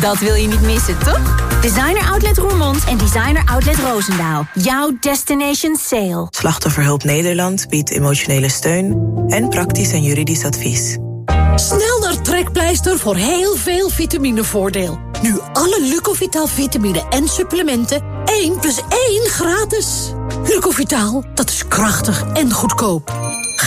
Dat wil je niet missen, toch? Designer Outlet Roermond en Designer Outlet Roosendaal. Jouw destination sale. Slachtofferhulp Nederland biedt emotionele steun en praktisch en juridisch advies. Snel naar Trekpleister voor heel veel vitaminevoordeel. Nu alle Lucovital vitamine en supplementen 1 plus 1 gratis. Lucovital, dat is krachtig en goedkoop.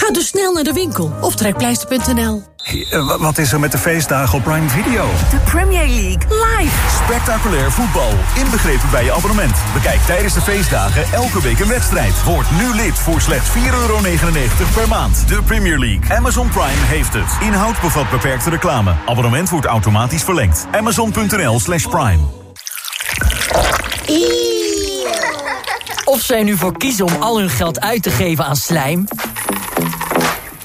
Ga dus snel naar de winkel of trekpleister.nl. Eh, wat is er met de feestdagen op Prime Video? De Premier League live. Spectaculair voetbal, inbegrepen bij je abonnement. Bekijk tijdens de feestdagen elke week een wedstrijd. Word nu lid voor slechts 4,99 per maand. De Premier League. Amazon Prime heeft het. Inhoud bevat beperkte reclame. Abonnement wordt automatisch verlengd. Amazon.nl slash prime. Of zij nu voor kiezen om al hun geld uit te geven aan slijm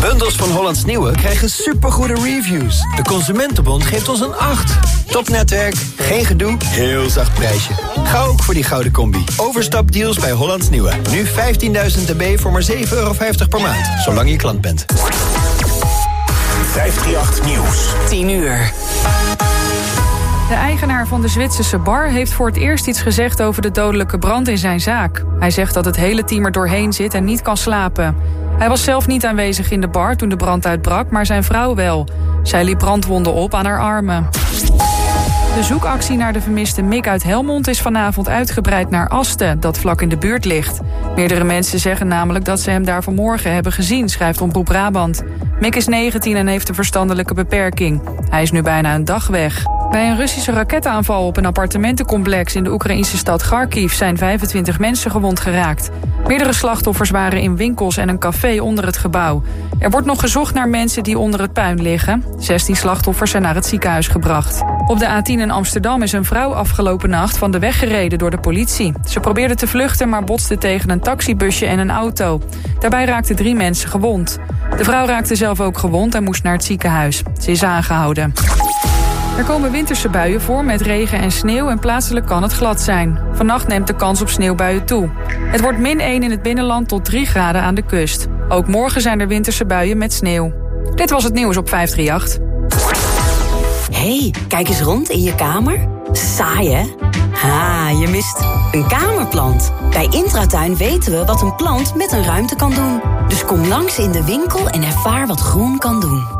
Bundels van Hollands Nieuwe krijgen supergoede reviews. De Consumentenbond geeft ons een 8. Topnetwerk, geen gedoe, heel zacht prijsje. Ga ook voor die gouden combi. Overstapdeals bij Hollands Nieuwe. Nu 15.000 dB voor maar 7,50 euro per maand. Zolang je klant bent. 538 Nieuws. 10 uur. De eigenaar van de Zwitserse bar heeft voor het eerst iets gezegd over de dodelijke brand in zijn zaak. Hij zegt dat het hele team er doorheen zit en niet kan slapen. Hij was zelf niet aanwezig in de bar toen de brand uitbrak, maar zijn vrouw wel. Zij liep brandwonden op aan haar armen. De zoekactie naar de vermiste Mick uit Helmond is vanavond uitgebreid naar Asten, dat vlak in de buurt ligt. Meerdere mensen zeggen namelijk dat ze hem daar vanmorgen hebben gezien, schrijft Omroep Brabant. Mick is 19 en heeft een verstandelijke beperking. Hij is nu bijna een dag weg. Bij een Russische raketaanval op een appartementencomplex in de Oekraïnse stad Kharkiv zijn 25 mensen gewond geraakt. Meerdere slachtoffers waren in winkels en een café onder het gebouw. Er wordt nog gezocht naar mensen die onder het puin liggen. 16 slachtoffers zijn naar het ziekenhuis gebracht. Op de A10 in Amsterdam is een vrouw afgelopen nacht van de weg gereden door de politie. Ze probeerde te vluchten, maar botste tegen een taxibusje en een auto. Daarbij raakten drie mensen gewond. De vrouw raakte zelf ook gewond en moest naar het ziekenhuis. Ze is aangehouden. Er komen winterse buien voor met regen en sneeuw en plaatselijk kan het glad zijn. Vannacht neemt de kans op sneeuwbuien toe. Het wordt min 1 in het binnenland tot 3 graden aan de kust. Ook morgen zijn er winterse buien met sneeuw. Dit was het nieuws op 538. hey, kijk eens rond in je kamer. Saai, hè? Ha, je mist een kamerplant. Bij Intratuin weten we wat een plant met een ruimte kan doen. Dus kom langs in de winkel en ervaar wat groen kan doen.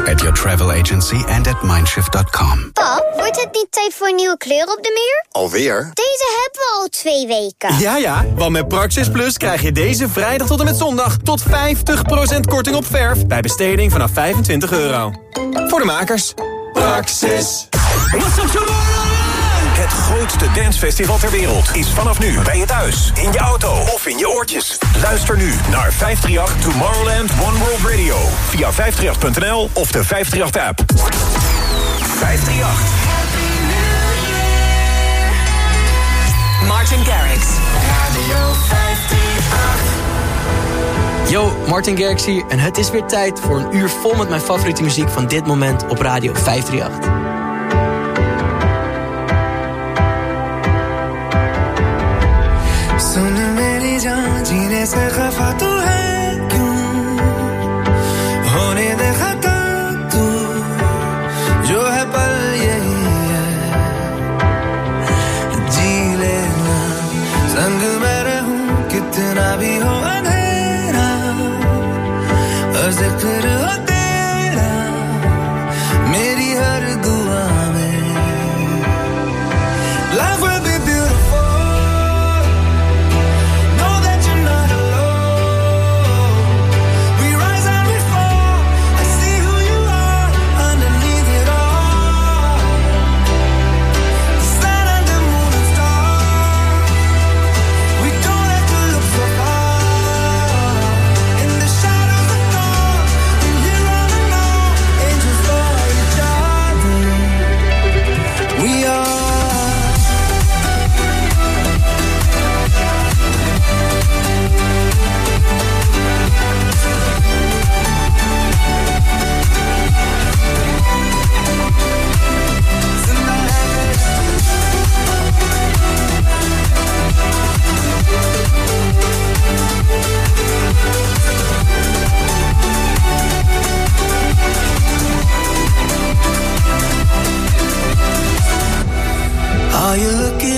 at your travel agency and at mindshift.com. Pap, wordt het niet tijd voor een nieuwe kleur op de muur? Alweer? Deze hebben we al twee weken. Ja, ja, want met Praxis Plus krijg je deze vrijdag tot en met zondag... tot 50% korting op verf bij besteding vanaf 25 euro. Voor de makers. Praxis. What's up, het grootste dancefestival ter wereld is vanaf nu bij je thuis, in je auto of in je oortjes. Luister nu naar 538 Tomorrowland One World Radio via 538.nl of de 538-app. 538. Martin Garrix. Radio 538. Yo, Martin Garrix hier en het is weer tijd voor een uur vol met mijn favoriete muziek van dit moment op Radio 538. मेरी जान से खफा तू है Are you looking?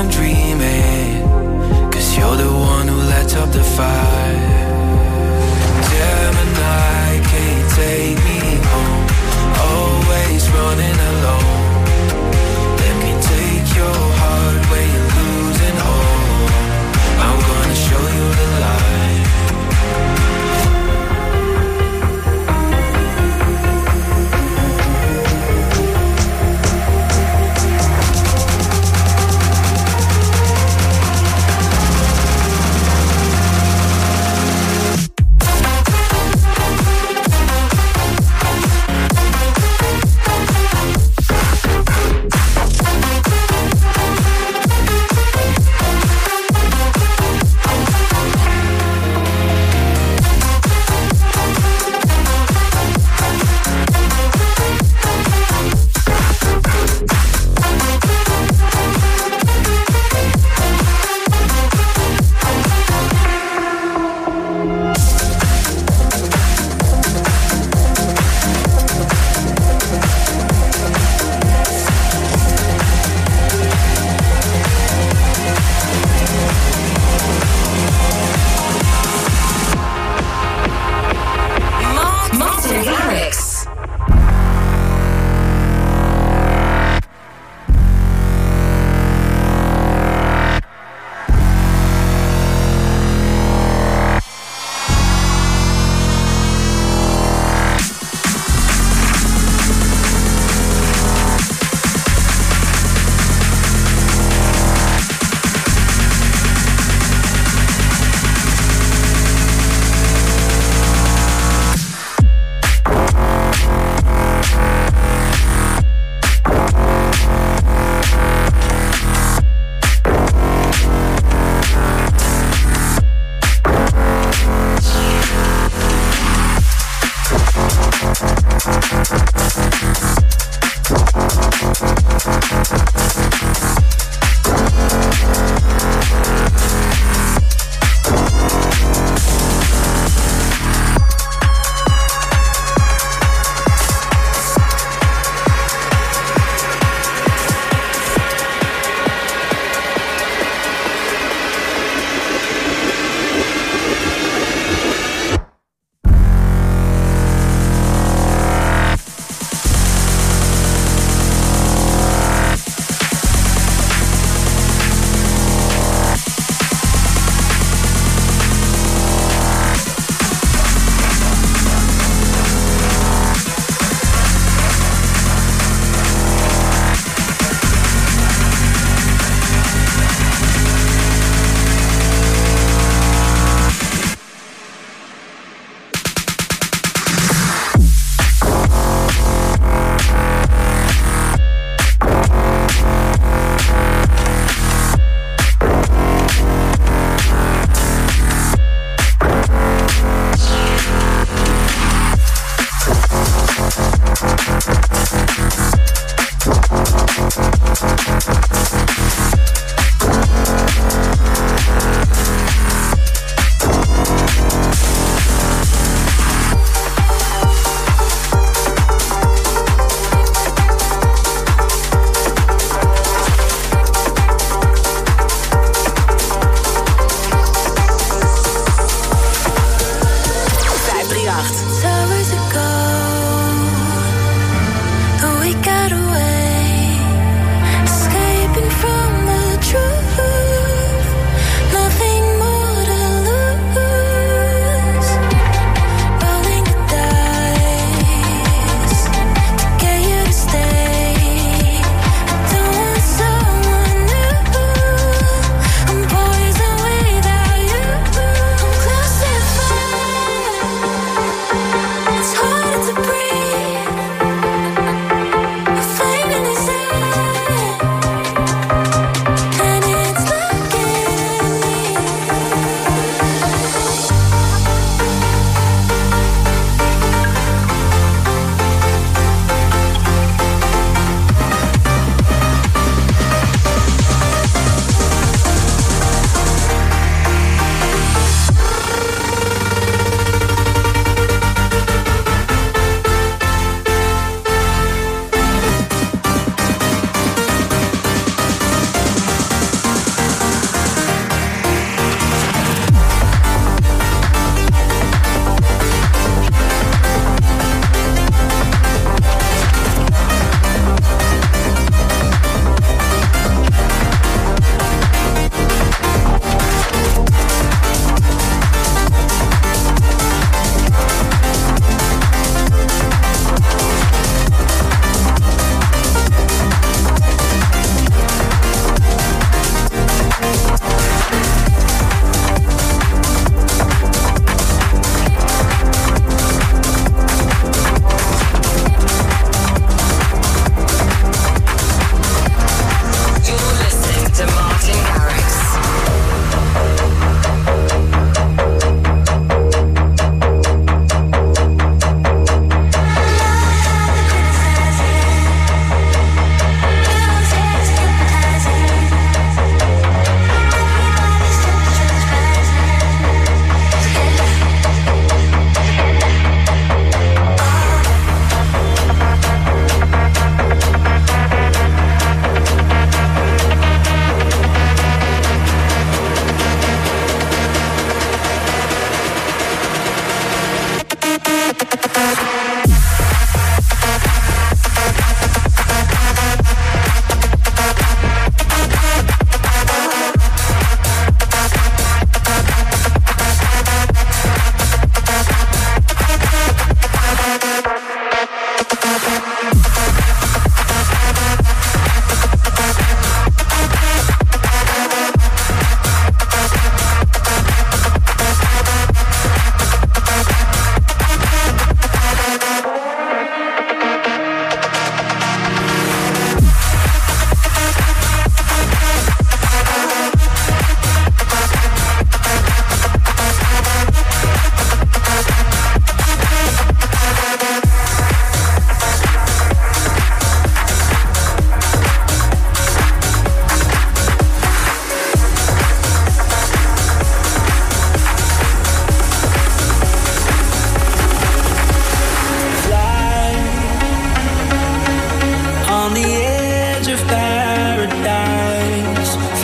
on dreaming. Cause you're the one who lights up the fire.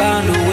I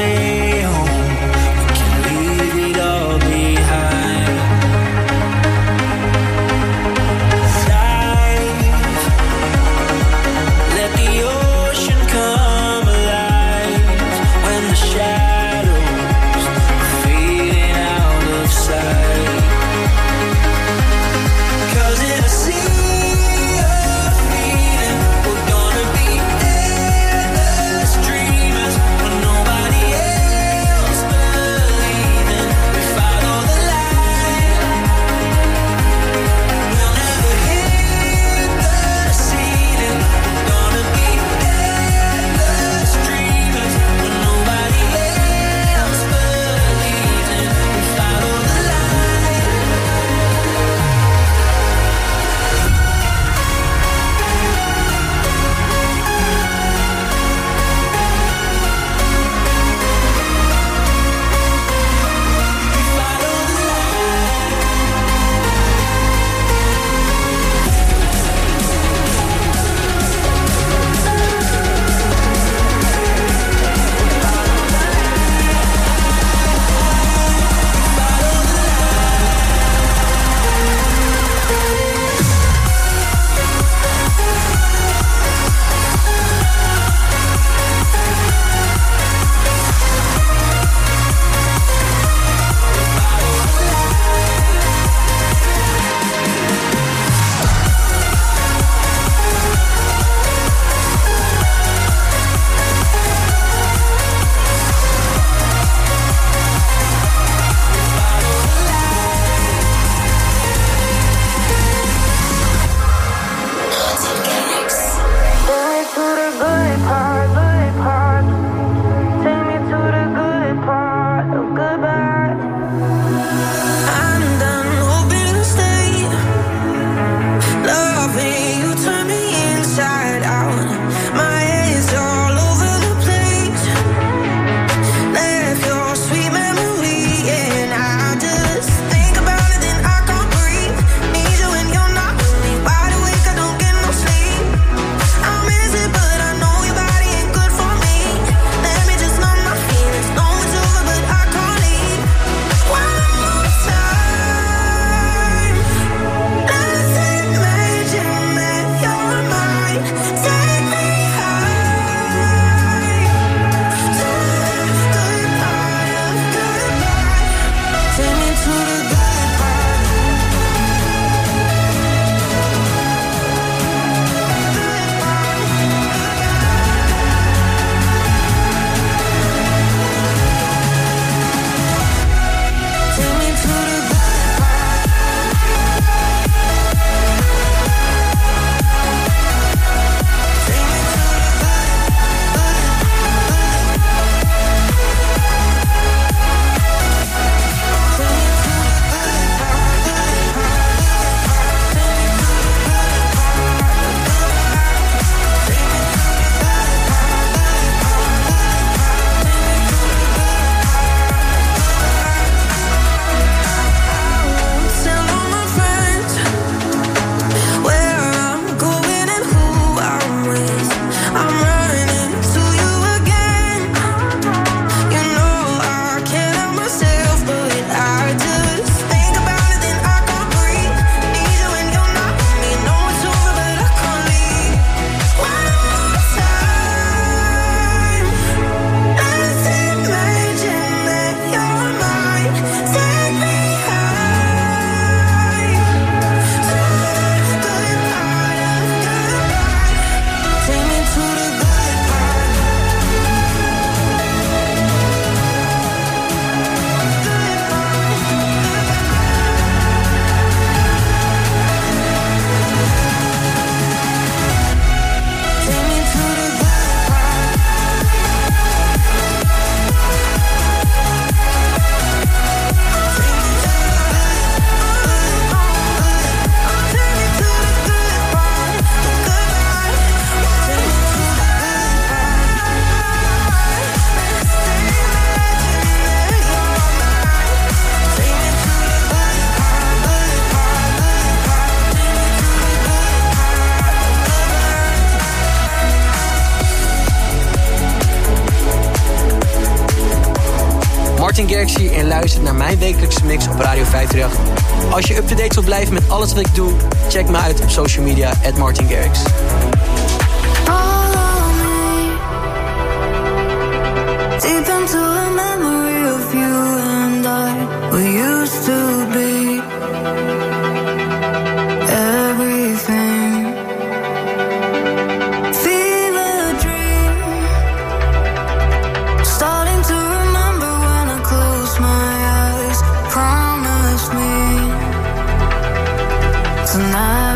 Op Radio 538. Als je up-to-date wilt blijven met alles wat ik doe, check me uit op social media, at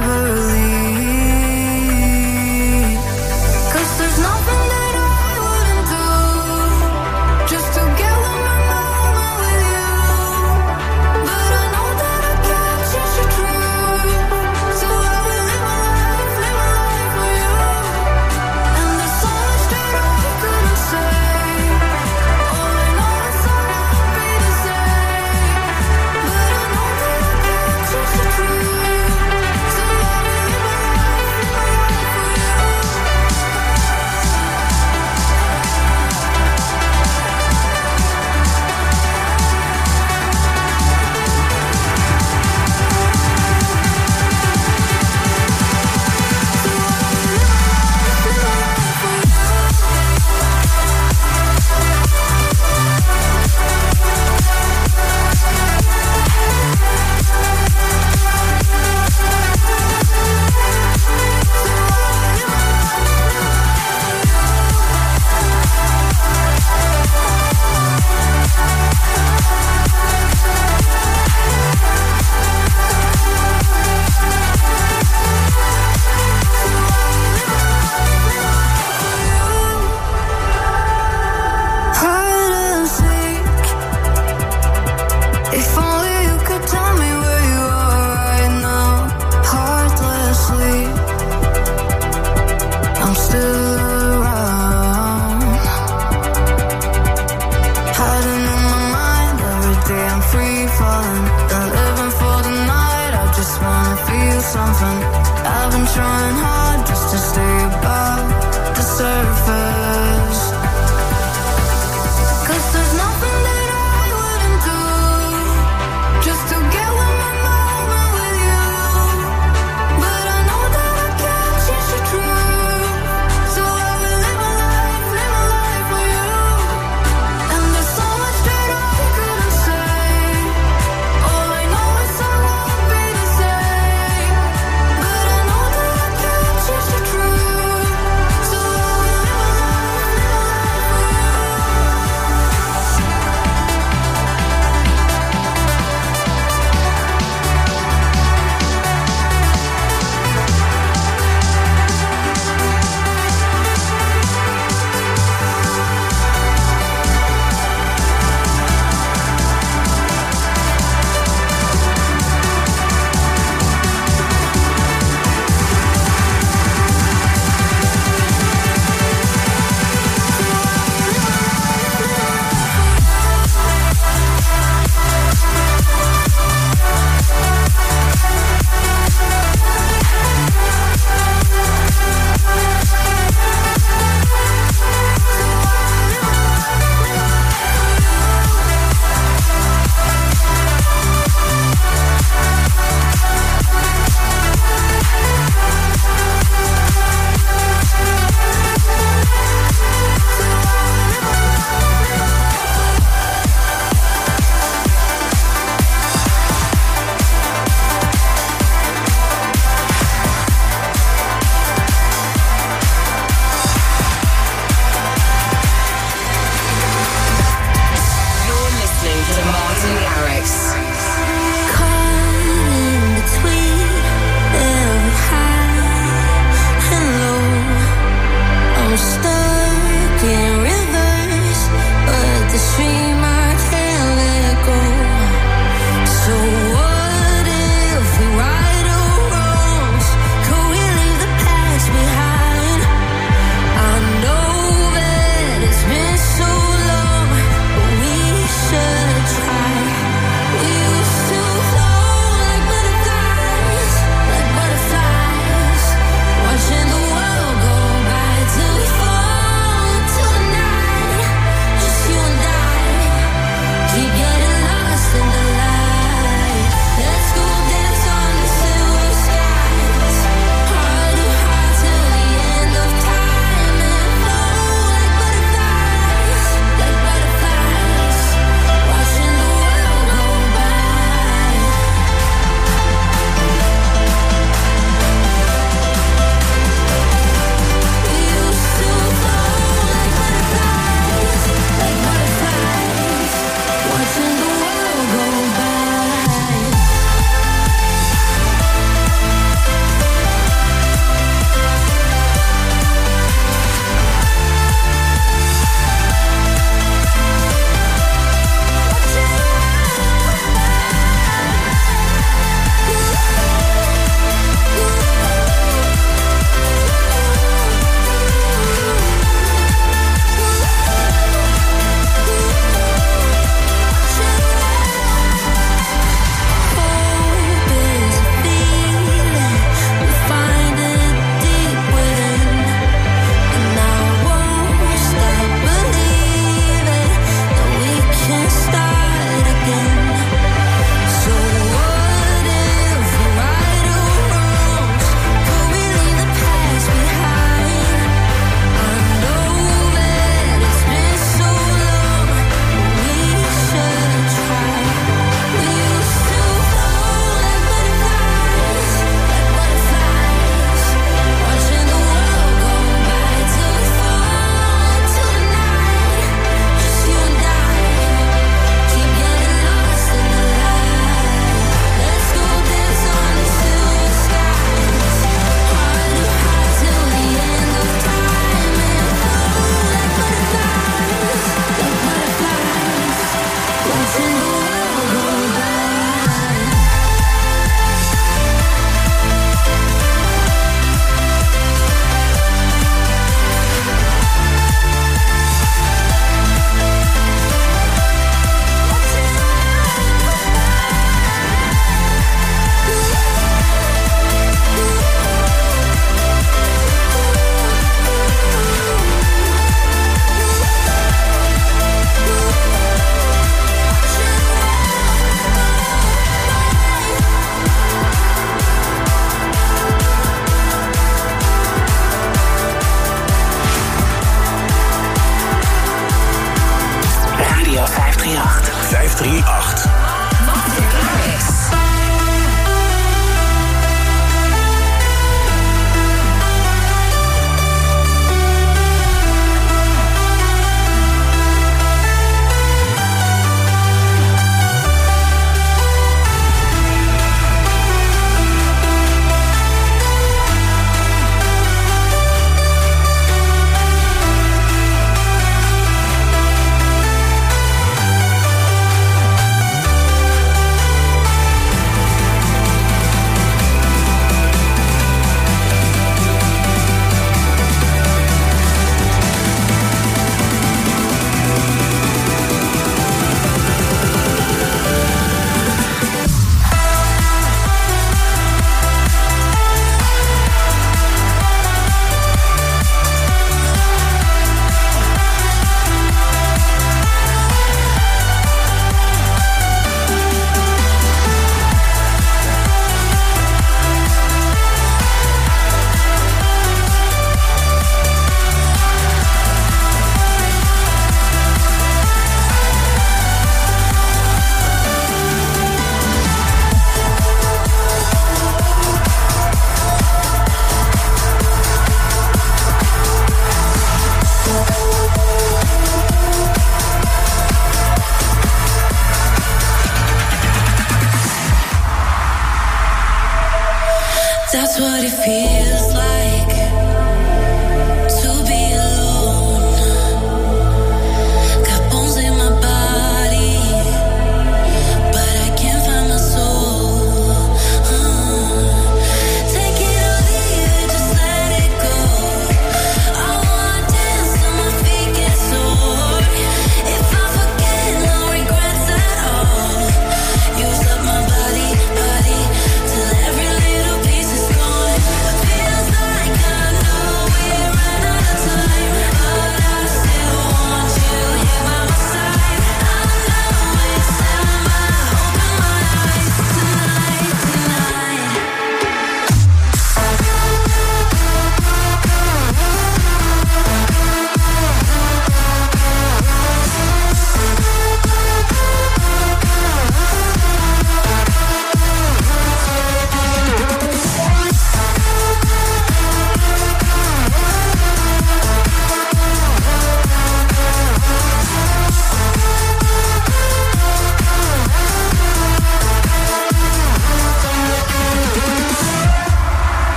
never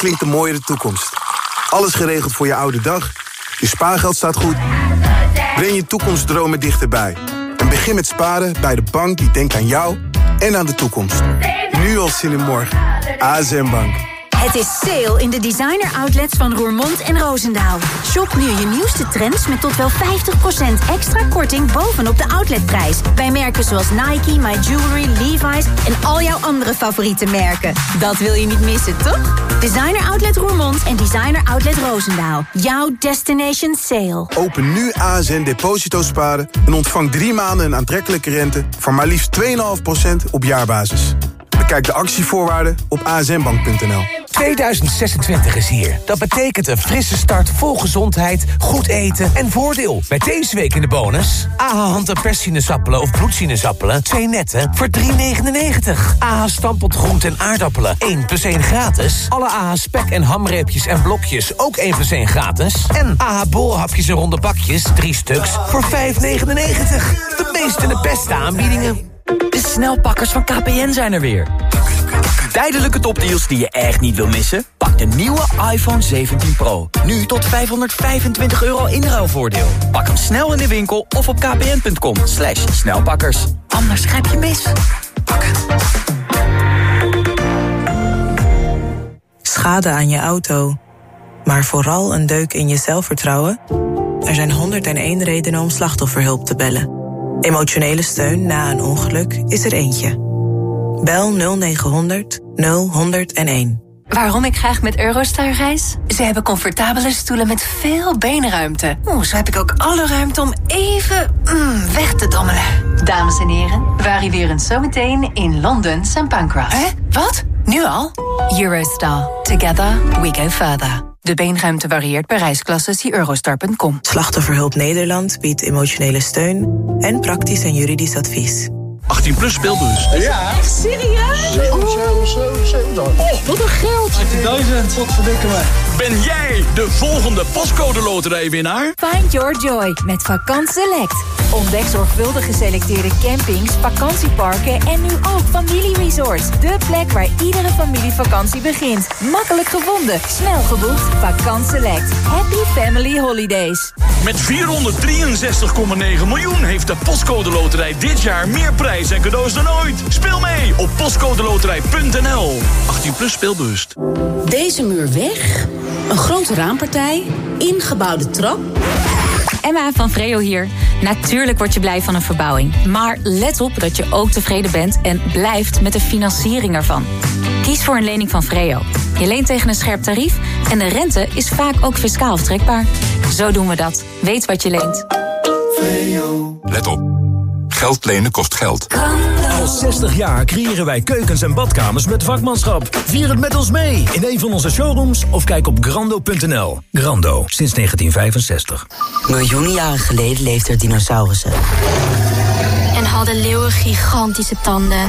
klinkt de mooiere toekomst. Alles geregeld voor je oude dag. Je spaargeld staat goed. Breng je toekomstdromen dichterbij. En begin met sparen bij de bank die denkt aan jou en aan de toekomst. Nu al zin in morgen. ASM Bank. Het is sale in de designer outlets van Roermond en Roosendaal. Shop nu je nieuwste trends met tot wel 50% extra korting bovenop de outletprijs. Bij merken zoals Nike, My Jewelry, Levi's en al jouw andere favoriete merken. Dat wil je niet missen, toch? Designer Outlet Roermond en Designer Outlet Roosendaal. Jouw destination sale. Open nu ASN Deposito Sparen en ontvang drie maanden een aantrekkelijke rente... van maar liefst 2,5% op jaarbasis. Bekijk de actievoorwaarden op asnbank.nl. 2026 is hier. Dat betekent een frisse start vol gezondheid, goed eten en voordeel. Met deze week in de bonus... AH hand- en perssinezappelen of bloedsinezappelen... twee netten voor 3,99. AH stampot groente en aardappelen 1 plus 1 gratis. Alle AH spek en hamreepjes en blokjes ook 1 plus 1 gratis. En AH bolhapjes en ronde bakjes 3 stuks voor 5,99. De meeste en de beste aanbiedingen. De snelpakkers van KPN zijn er weer. Tijdelijke topdeals die je echt niet wil missen? Pak de nieuwe iPhone 17 Pro. Nu tot 525 euro inruilvoordeel. Pak hem snel in de winkel of op kpn.com. Slash snelpakkers. Anders grijp je mis. Schade aan je auto. Maar vooral een deuk in je zelfvertrouwen? Er zijn 101 redenen om slachtofferhulp te bellen. Emotionele steun na een ongeluk is er eentje. Bel 0900 0101. Waarom ik graag met Eurostar reis? Ze hebben comfortabele stoelen met veel beenruimte. Oeh, zo heb ik ook alle ruimte om even mm, weg te dommelen. Dames en heren, we arriveren zometeen in Londen St. Pancras. Hè? Wat? Nu al? Eurostar. Together we go further. De beenruimte varieert per reisklasse. Zie eurostar.com. Slachtofferhulp Nederland biedt emotionele steun en praktisch en juridisch advies. 18 plus speelbus. Ja. Echt serieus? 7, 7, 7, 7. Oh, wat een geld. 18.000. Wat verdikken me. Ben jij de volgende pascode loterijwinnaar? Find your joy met Vakant Select. Ontdek zorgvuldig geselecteerde campings, vakantieparken en nu ook familieresorts. De plek waar iedere familievakantie begint. Makkelijk gevonden, snel geboekt. Vakant Select. Happy Family Holidays. Met 463,9 miljoen heeft de Postcode Loterij dit jaar meer prijs en cadeaus dan ooit. Speel mee op postcodeloterij.nl. 18 plus speelbewust. Deze muur weg, een grote raampartij, ingebouwde trap. Emma van Vreo hier. Natuurlijk word je blij van een verbouwing. Maar let op dat je ook tevreden bent en blijft met de financiering ervan. Kies voor een lening van Vreo. Je leent tegen een scherp tarief en de rente is vaak ook fiscaal aftrekbaar. Zo doen we dat. Weet wat je leent. Let op. Geld lenen kost geld. Al 60 jaar creëren wij keukens en badkamers met vakmanschap. Vier het met ons mee in een van onze showrooms of kijk op grando.nl. Grando, sinds 1965. Miljoenen jaren geleden leefden er dinosaurussen. En hadden leeuwen gigantische tanden.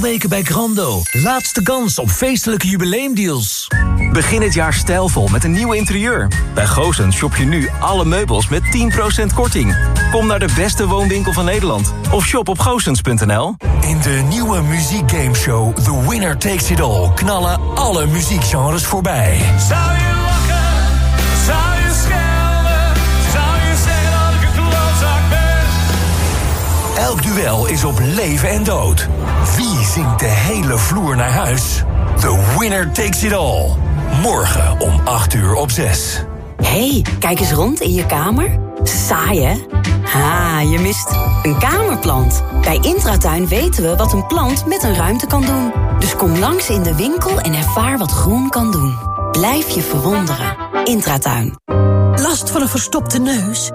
Winkelweken bij Grando. Laatste kans op feestelijke jubileumdeals. Begin het jaar stijlvol met een nieuw interieur. Bij Goosens shop je nu alle meubels met 10% korting. Kom naar de beste woonwinkel van Nederland. Of shop op goosens.nl. In de nieuwe muziekgameshow The Winner Takes It All... knallen alle muziekgenres voorbij. Zou je Elk duel is op leven en dood. Wie zingt de hele vloer naar huis? The Winner Takes It All. Morgen om 8 uur op 6. hey, kijk eens rond in je kamer. Saai, hè? Ha, je mist een kamerplant. Bij Intratuin weten we wat een plant met een ruimte kan doen. Dus kom langs in de winkel en ervaar wat groen kan doen. Blijf je verwonderen. Intratuin. Last van een verstopte neus?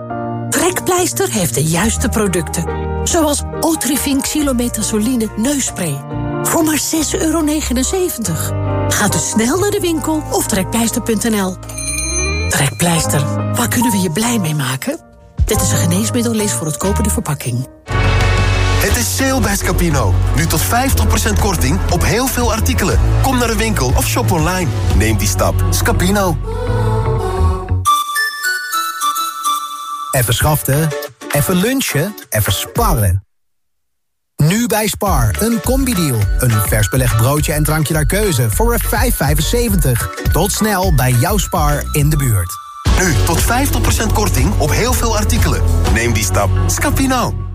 Trekpleister heeft de juiste producten. Zoals Otrivin Xylometazoline neusspray. Voor maar 6,79 euro. Ga dus snel naar de winkel of trekpleister.nl. Trekpleister, waar kunnen we je blij mee maken? Dit is een geneesmiddel, lees voor het kopen de verpakking. Het Het is sale bij Scapino. Nu tot 50% korting op heel veel artikelen. Kom naar de winkel of shop online. Neem die stap. Scapino. Even schaften, even lunchen, even sparren. Nu bij Spar, een combi-deal. Een vers belegd broodje en drankje naar keuze voor 5,75. Tot snel bij jouw Spar in de buurt. Nu tot 50% korting op heel veel artikelen. Neem die stap. Scapino.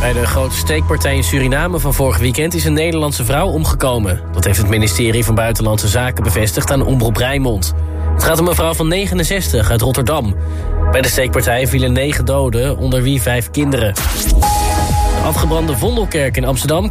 Bij de grote steekpartij in Suriname van vorig weekend is een Nederlandse vrouw omgekomen. Dat heeft het ministerie van Buitenlandse Zaken bevestigd aan Omroep Rijnmond. Het gaat om een vrouw van 69 uit Rotterdam. Bij de steekpartij vielen negen doden, onder wie vijf kinderen. De afgebrande Vondelkerk in Amsterdam kan